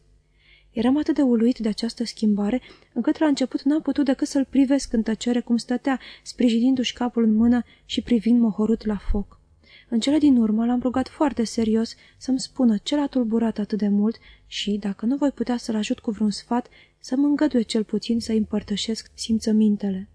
A: Eram atât de uluit de această schimbare, încât la început n-am putut decât să-l privesc în tăcere cum stătea, sprijinindu-și capul în mână și privind mohorât la foc. În cele din urmă l-am rugat foarte serios să-mi spună ce l-a tulburat atât de mult și, dacă nu voi putea să-l ajut cu vreun sfat, să mă îngăduie cel puțin să-i împărtășesc simțămintele.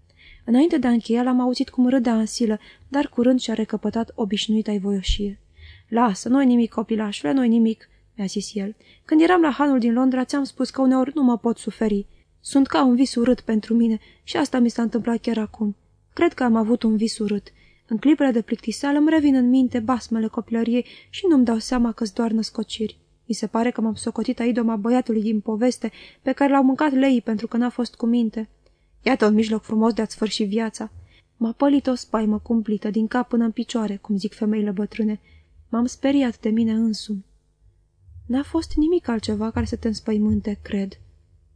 A: Înainte de a încheia, l-am auzit cum râdea în silă, dar curând și-a recăpătat obișnuita-i voioșie. Lasă, nu-i nimic, copilașule, nu-i nimic," mi-a zis el. Când eram la hanul din Londra, ți-am spus că uneori nu mă pot suferi. Sunt ca un vis urât pentru mine și asta mi s-a întâmplat chiar acum. Cred că am avut un vis urât. În clipele de plictiseală îmi revin în minte basmele copilăriei și nu-mi dau seama că-s doar născociri. Mi se pare că m-am socotit a idoma băiatului din poveste, pe care l-au mâncat leii pentru că n-a fost cu minte. Iată un mijloc frumos de a-ți sfârși viața. M-a pălit o spaimă cumplită, din cap până în picioare, cum zic femeile bătrâne. M-am speriat de mine însumi. N-a fost nimic altceva care să te înspăimânte, cred,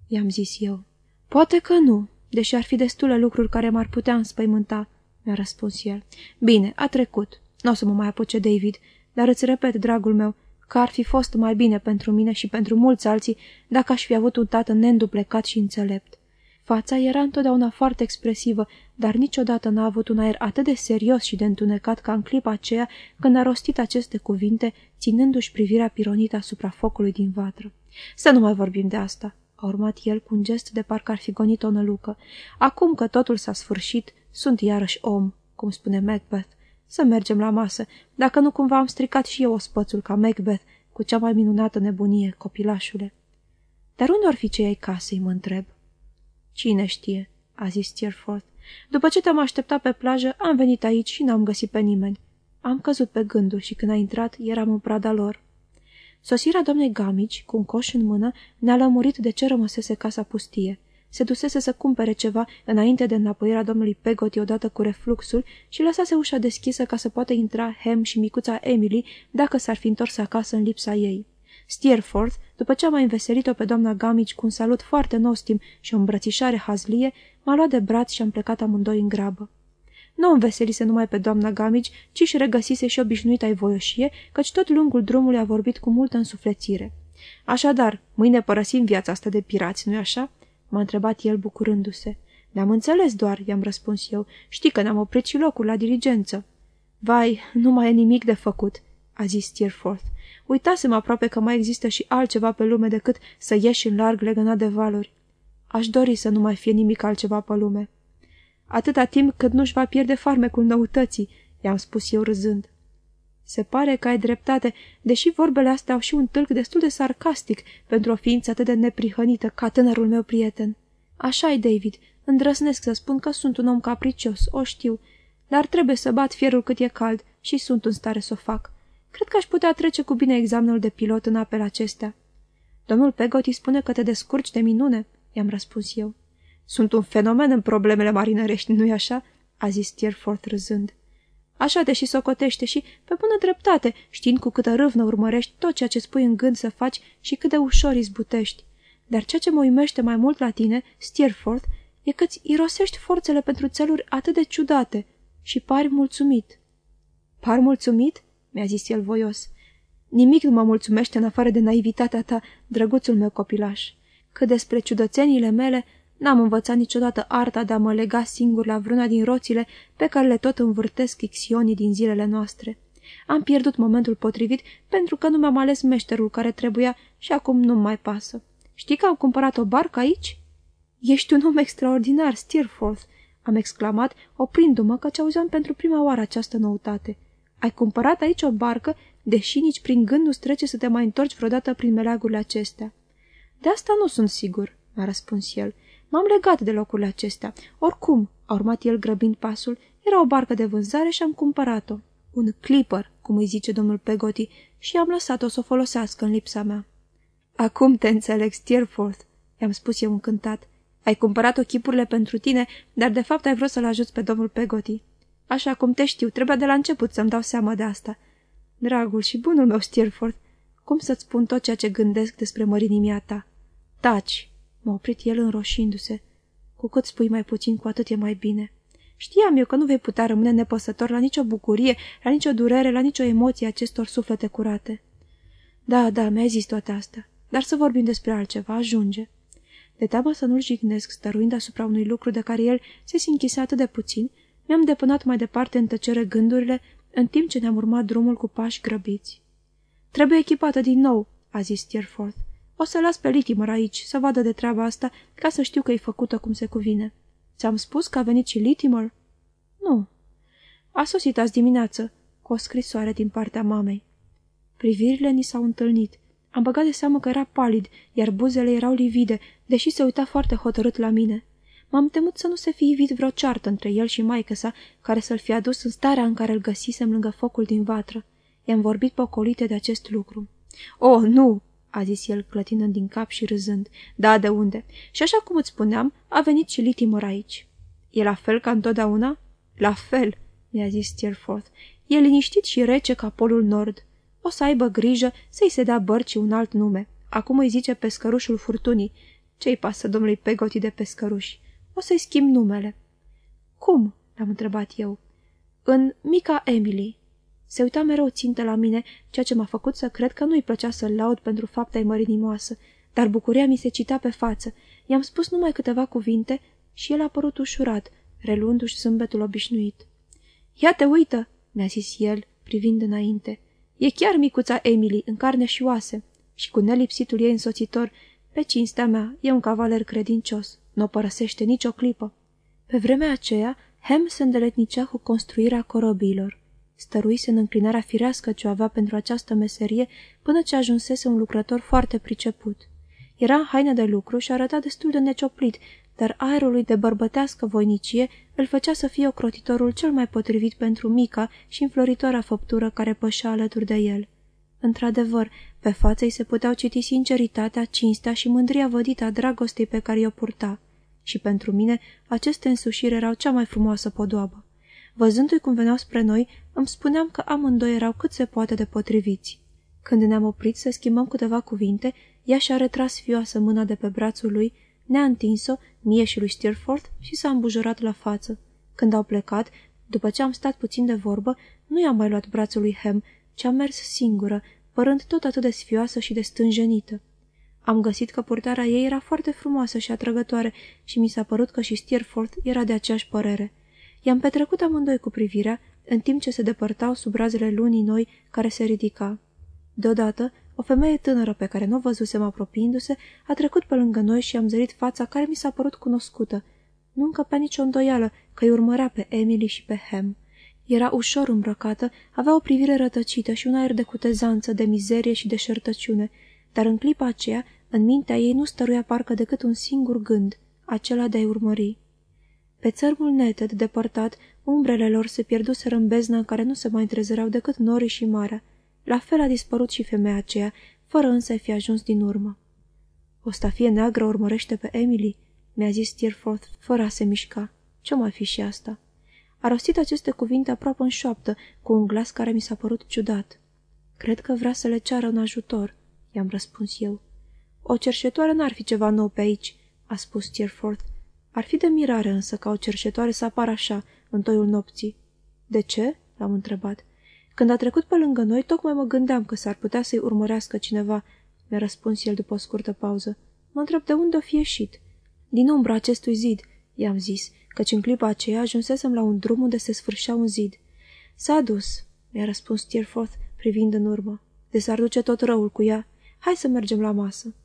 A: i-am zis eu. Poate că nu, deși ar fi destule lucruri care m-ar putea înspăimânta, mi-a răspuns el. Bine, a trecut. Nu o să mă mai apuce, David, dar îți repet, dragul meu, că ar fi fost mai bine pentru mine și pentru mulți alții dacă aș fi avut un tată neînduplecat și înțelept. Fața era întotdeauna foarte expresivă, dar niciodată n-a avut un aer atât de serios și de întunecat ca în clipa aceea când a rostit aceste cuvinte, ținându-și privirea pironită asupra focului din vatră. Să nu mai vorbim de asta, a urmat el cu un gest de parcă ar fi gonit o nălucă. Acum că totul s-a sfârșit, sunt iarăși om, cum spune Macbeth. Să mergem la masă, dacă nu cumva am stricat și eu ospățul ca Macbeth, cu cea mai minunată nebunie, copilașule. Dar unde ar fi cei ai casei, mă întreb? Cine știe, a zis Steerforth. După ce te-am așteptat pe plajă, am venit aici și n-am găsit pe nimeni. Am căzut pe gânduri și când a intrat, eram în prada lor. Sosirea doamnei Gamici, cu un coș în mână, ne-a lămurit de ce rămăsese casa pustie. Se dusese să cumpere ceva înainte de înapoierea domnului Pegoti odată cu refluxul și lăsase ușa deschisă ca să poată intra Hem și micuța Emily dacă s-ar fi întors acasă în lipsa ei. Steerforth, după ce a mai înveselit-o pe doamna Gamici cu un salut foarte nostim și o îmbrățișare hazlie, m-a luat de braț și am plecat amândoi în grabă. Nu înveselise numai pe doamna Gamici, ci și regăsise și obișnuita-i voioșie, căci tot lungul drumului a vorbit cu multă însuflețire. Așadar, mâine părăsim viața asta de pirați, nu-i așa?" M-a întrebat el bucurându-se. Ne-am înțeles doar," i-am răspuns eu. Știi că ne-am oprit și locul la diligență." Vai, nu mai e nimic de făcut," a zis Steerforth. Uitasem aproape că mai există și altceva pe lume decât să ieși în larg legănat de valuri. Aș dori să nu mai fie nimic altceva pe lume. Atâta timp cât nu-și va pierde farmecul noutății, i-am spus eu râzând. Se pare că ai dreptate, deși vorbele astea au și un tâlc destul de sarcastic pentru o ființă atât de neprihănită ca tânărul meu prieten. Așa-i, David, îndrăznesc să spun că sunt un om capricios, o știu, dar trebuie să bat fierul cât e cald și sunt în stare să o fac. Cred că aș putea trece cu bine examenul de pilot în apele acestea. Domnul Pegoti spune că te descurci de minune, i-am răspuns eu. Sunt un fenomen în problemele marinărești, nu-i așa? a zis Steerforth râzând. Așa te și socotește și, pe bună dreptate, știind cu câtă râvnă urmărești tot ceea ce spui în gând să faci și cât de ușor izbutești. Dar ceea ce mă uimește mai mult la tine, Steerforth, e că-ți irosești forțele pentru țeluri atât de ciudate și pari mulțumit. Par mulțumit? mi-a zis el voios. Nimic nu mă mulțumește în afară de naivitatea ta, drăguțul meu copilaș. Că despre ciudățenile mele, n-am învățat niciodată arta de a mă lega singur la vreuna din roțile pe care le tot învârtesc ixionii din zilele noastre. Am pierdut momentul potrivit pentru că nu mi-am ales meșterul care trebuia și acum nu mai pasă. Știi că am cumpărat o barcă aici? Ești un om extraordinar, Steerforth, am exclamat, oprindu-mă căci auzeam pentru prima oară această noutate. Ai cumpărat aici o barcă, deși nici prin gând nu trece să te mai întorci vreodată prin meleagurile acestea. De asta nu sunt sigur, a răspuns el. M-am legat de locurile acestea. Oricum, a urmat el grăbind pasul, era o barcă de vânzare și am cumpărat-o. Un clipper, cum îi zice domnul Pegoti, și am lăsat-o să o folosească în lipsa mea. Acum te înțeleg, Steerforth, i-am spus eu încântat. Ai cumpărat ochipurile pentru tine, dar de fapt ai vrut să-l ajuți pe domnul Pegoti. Așa cum te știu, trebuia de la început să-mi dau seama de asta. Dragul și bunul meu Steerforth, cum să-ți spun tot ceea ce gândesc despre mărinimia ta? Taci! M-a oprit el înroșindu-se. Cu cât spui mai puțin, cu atât e mai bine. Știam eu că nu vei putea rămâne nepăsător la nicio bucurie, la nicio durere, la nicio emoție acestor suflete curate. Da, da, mi-ai zis toate astea. Dar să vorbim despre altceva, ajunge. De teamă să nu-l jignesc, stăruind asupra unui lucru de care el se sinchise atât de puțin, mi-am depănat mai departe în tăcere gândurile, în timp ce ne-am urmat drumul cu pași grăbiți. Trebuie echipată din nou, a zis Steerforth. O să las pe Litimer aici, să vadă de treaba asta, ca să știu că e făcută cum se cuvine. Ți-am spus că a venit și Litimer? Nu. A sosit azi dimineață, cu o scrisoare din partea mamei. Privirile ni s-au întâlnit. Am băgat de seamă că era palid, iar buzele erau livide, deși se uita foarte hotărât la mine. M-am temut să nu se fi ivit vreo ceartă între el și maică sa, care să-l fi adus în starea în care îl găsisem lângă focul din vatră. I-am vorbit pocolite de acest lucru. Oh, nu!" A zis el, clătinând din cap și râzând. Da, de unde? Și așa cum îți spuneam, a venit și Litimor aici. E la fel ca întotdeauna? La fel, mi-a zis Steerforth. E liniștit și rece ca polul nord. O să aibă grijă să-i se dea bărci un alt nume. Acum îi zice pescărușul furtunii. Ce-i pasă domnului Pegoti de pescăruși? O să-i schimb numele. Cum? l-am întrebat eu. În mica Emily. Se uita mereu țintă la mine, ceea ce m-a făcut să cred că nu-i plăcea să-l laud pentru fapta mărinimoasă, dar bucuria mi se cita pe față. I-am spus numai câteva cuvinte și el a părut ușurat, reluându-și zâmbetul obișnuit. Ia te uită!" mi-a zis el, privind înainte. E chiar micuța Emily, în carne și oase, și cu nelipsitul ei însoțitor, pe cinstea mea, e un cavaler credincios, nu o părăsește nicio clipă. Pe vremea aceea, Hem se îndeletnicea cu construirea corobiilor. Stăruise în înclinarea firească ce o avea pentru această meserie până ce ajunsese un lucrător foarte priceput. Era în haine de lucru și arăta destul de necioplit, dar aerul lui de bărbătească voinicie îl făcea să fie ocrotitorul cel mai potrivit pentru mica și înfloritoarea făptură care pășea alături de el. Într-adevăr, pe față îi se puteau citi sinceritatea, cinstea și mândria vădită a dragostei pe care i-o purta. Și pentru mine, aceste însușiri erau cea mai frumoasă podoabă. Văzându-i cum veneau spre noi, îmi spuneam că amândoi erau cât se poate de potriviți. Când ne-am oprit să schimbăm câteva cuvinte, ea și-a retras fioasă mâna de pe brațul lui, ne-a întins-o, mie și lui Steerforth, și s-a îmbujurat la față. Când au plecat, după ce am stat puțin de vorbă, nu i-am mai luat brațul lui Hem, ci am mers singură, părând tot atât de sfioasă și de stânjenită. Am găsit că purtarea ei era foarte frumoasă și atrăgătoare și mi s-a părut că și Steerforth era de aceeași părere. I-am petrecut amândoi cu privirea, în timp ce se depărtau sub razele lunii noi care se ridica. Deodată, o femeie tânără pe care nu o văzusem apropiindu-se a trecut pe lângă noi și am zărit fața care mi s-a părut cunoscută. Nu încăpea nicio îndoială că îi urmărea pe Emily și pe Hem. Era ușor îmbrăcată, avea o privire rătăcită și un aer de cutezanță, de mizerie și de șertăciune, dar în clipa aceea, în mintea ei nu stăruia parcă decât un singur gând, acela de a-i urmări. Pe țărmul neted, depărtat, umbrele lor se pierduseră în bezna în care nu se mai întrezăreau decât norii și marea. La fel a dispărut și femeia aceea, fără însă să fi ajuns din urmă. O stafie neagră urmărește pe Emily, mi-a zis Steerforth, fără a se mișca. Ce mai fi și asta? A rostit aceste cuvinte aproape în șoaptă, cu un glas care mi s-a părut ciudat. Cred că vrea să le ceară un ajutor, i-am răspuns eu. O cerșetoare n-ar fi ceva nou pe aici, a spus Steerforth. Ar fi de mirare însă ca o cerșetoare să apară așa, în toiul nopții. De ce? l-am întrebat. Când a trecut pe lângă noi, tocmai mă gândeam că s-ar putea să-i urmărească cineva, mi-a răspuns el după o scurtă pauză. Mă întreb de unde o fi ieșit. Din umbra acestui zid, i-am zis, căci în clipa aceea ajunsesem la un drum unde se sfârșea un zid. S-a dus, mi-a răspuns Steerforth, privind în urmă. De s-ar duce tot răul cu ea. Hai să mergem la masă.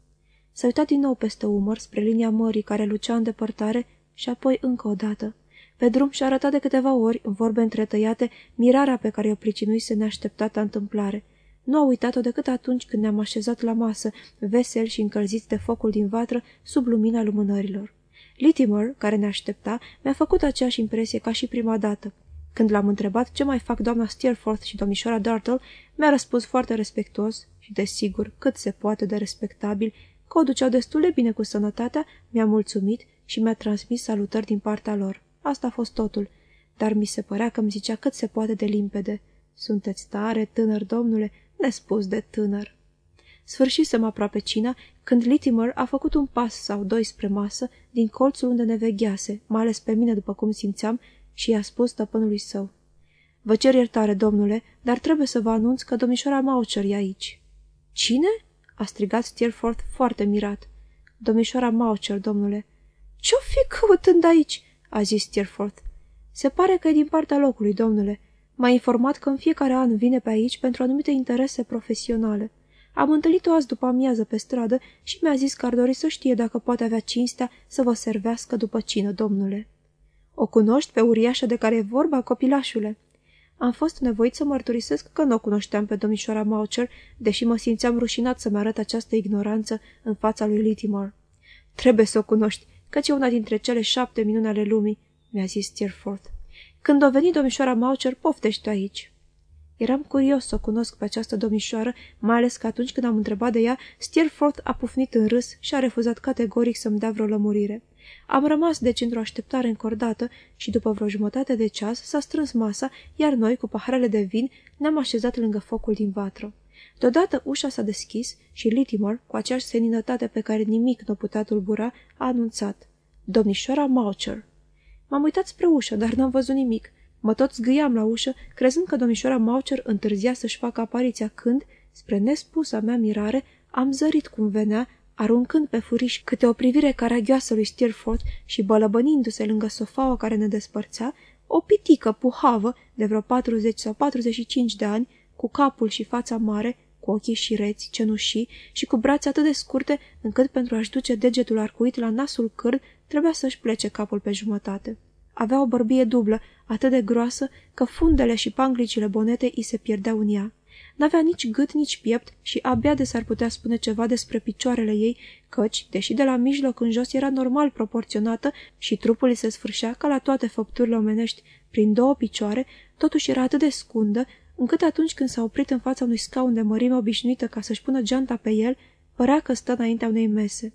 A: S-a uitat din nou peste umăr spre linia mării care lucea în depărtare și apoi încă o dată. Pe drum și-a arătat de câteva ori, în vorbe întretăiate, mirarea pe care o pricinuise neașteptata întâmplare. Nu a uitat-o decât atunci când ne-am așezat la masă, vesel și încălziți de focul din vatră, sub lumina lumânărilor. Litimer, care ne aștepta, mi-a făcut aceeași impresie ca și prima dată. Când l-am întrebat ce mai fac doamna Steerforth și domnișoara Dartle, mi-a răspuns foarte respectuos și, desigur, cât se poate de respectabil, că o duceau destul de bine cu sănătatea, mi-a mulțumit și mi-a transmis salutări din partea lor. Asta a fost totul, dar mi se părea că îmi zicea cât se poate de limpede. Sunteți tare, tânăr, domnule, nespus de tânăr. Sfârșisem aproape cina, când Litimer a făcut un pas sau doi spre masă, din colțul unde ne veghease, mai ales pe mine după cum simțeam, și i-a spus stăpânului său. Vă cer iertare, domnule, dar trebuie să vă anunț că domnișoara Maucher e aici." Cine?" A strigat Steerforth foarte mirat. Domnișoara Maucher, domnule." Ce-o fi căutând aici?" a zis Steerforth. Se pare că e din partea locului, domnule. M-a informat că în fiecare an vine pe aici pentru anumite interese profesionale. Am întâlnit-o azi după amiază pe stradă și mi-a zis că ar dori să știe dacă poate avea cinstea să vă servească după cină, domnule. O cunoști pe uriașă de care e vorba, copilașule?" Am fost nevoit să mărturisesc că nu o cunoșteam pe domnișoara Maucher, deși mă simțeam rușinat să-mi arăt această ignoranță în fața lui Littimore. Trebuie să o cunoști, căci e una dintre cele șapte minuni ale lumii, mi-a zis Steerforth. Când o veni domnișoara Maucher, poftește aici. Eram curios să o cunosc pe această domnișoară, mai ales că atunci când am întrebat de ea, Steerforth a pufnit în râs și a refuzat categoric să-mi dea vreo lămurire. Am rămas deci într-o așteptare încordată și după vreo jumătate de ceas s-a strâns masa, iar noi, cu paharele de vin, ne-am așezat lângă focul din vatră. Deodată ușa s-a deschis și Littimore, cu aceeași seninătate pe care nimic nu putea tulbura, a anunțat. Domnișoara Maucher. M-am uitat spre ușă, dar n-am văzut nimic. Mă tot zgâiam la ușă, crezând că domnișoara Maucher întârzia să-și facă apariția când, spre nespusa mea mirare, am zărit cum venea, aruncând pe furiș câte o privire caragioasă lui Steerforth și bălăbănindu-se lângă sofaua care ne despărțea, o pitică puhavă de vreo 40 sau 45 de ani, cu capul și fața mare, cu ochii șireți, cenușii și cu brațe atât de scurte încât pentru a-și duce degetul arcuit la nasul cârd trebuia să-și plece capul pe jumătate. Avea o bărbie dublă, atât de groasă că fundele și panglicile bonetei îi se pierdeau în ea. N-avea nici gât, nici piept și abia de s-ar putea spune ceva despre picioarele ei, căci, deși de la mijloc în jos era normal proporționată și trupul îi se sfârșea ca la toate făpturile omenești prin două picioare, totuși era atât de scundă, încât atunci când s-a oprit în fața unui scaun de mărime obișnuită ca să-și pună geanta pe el, părea că stă înaintea unei mese.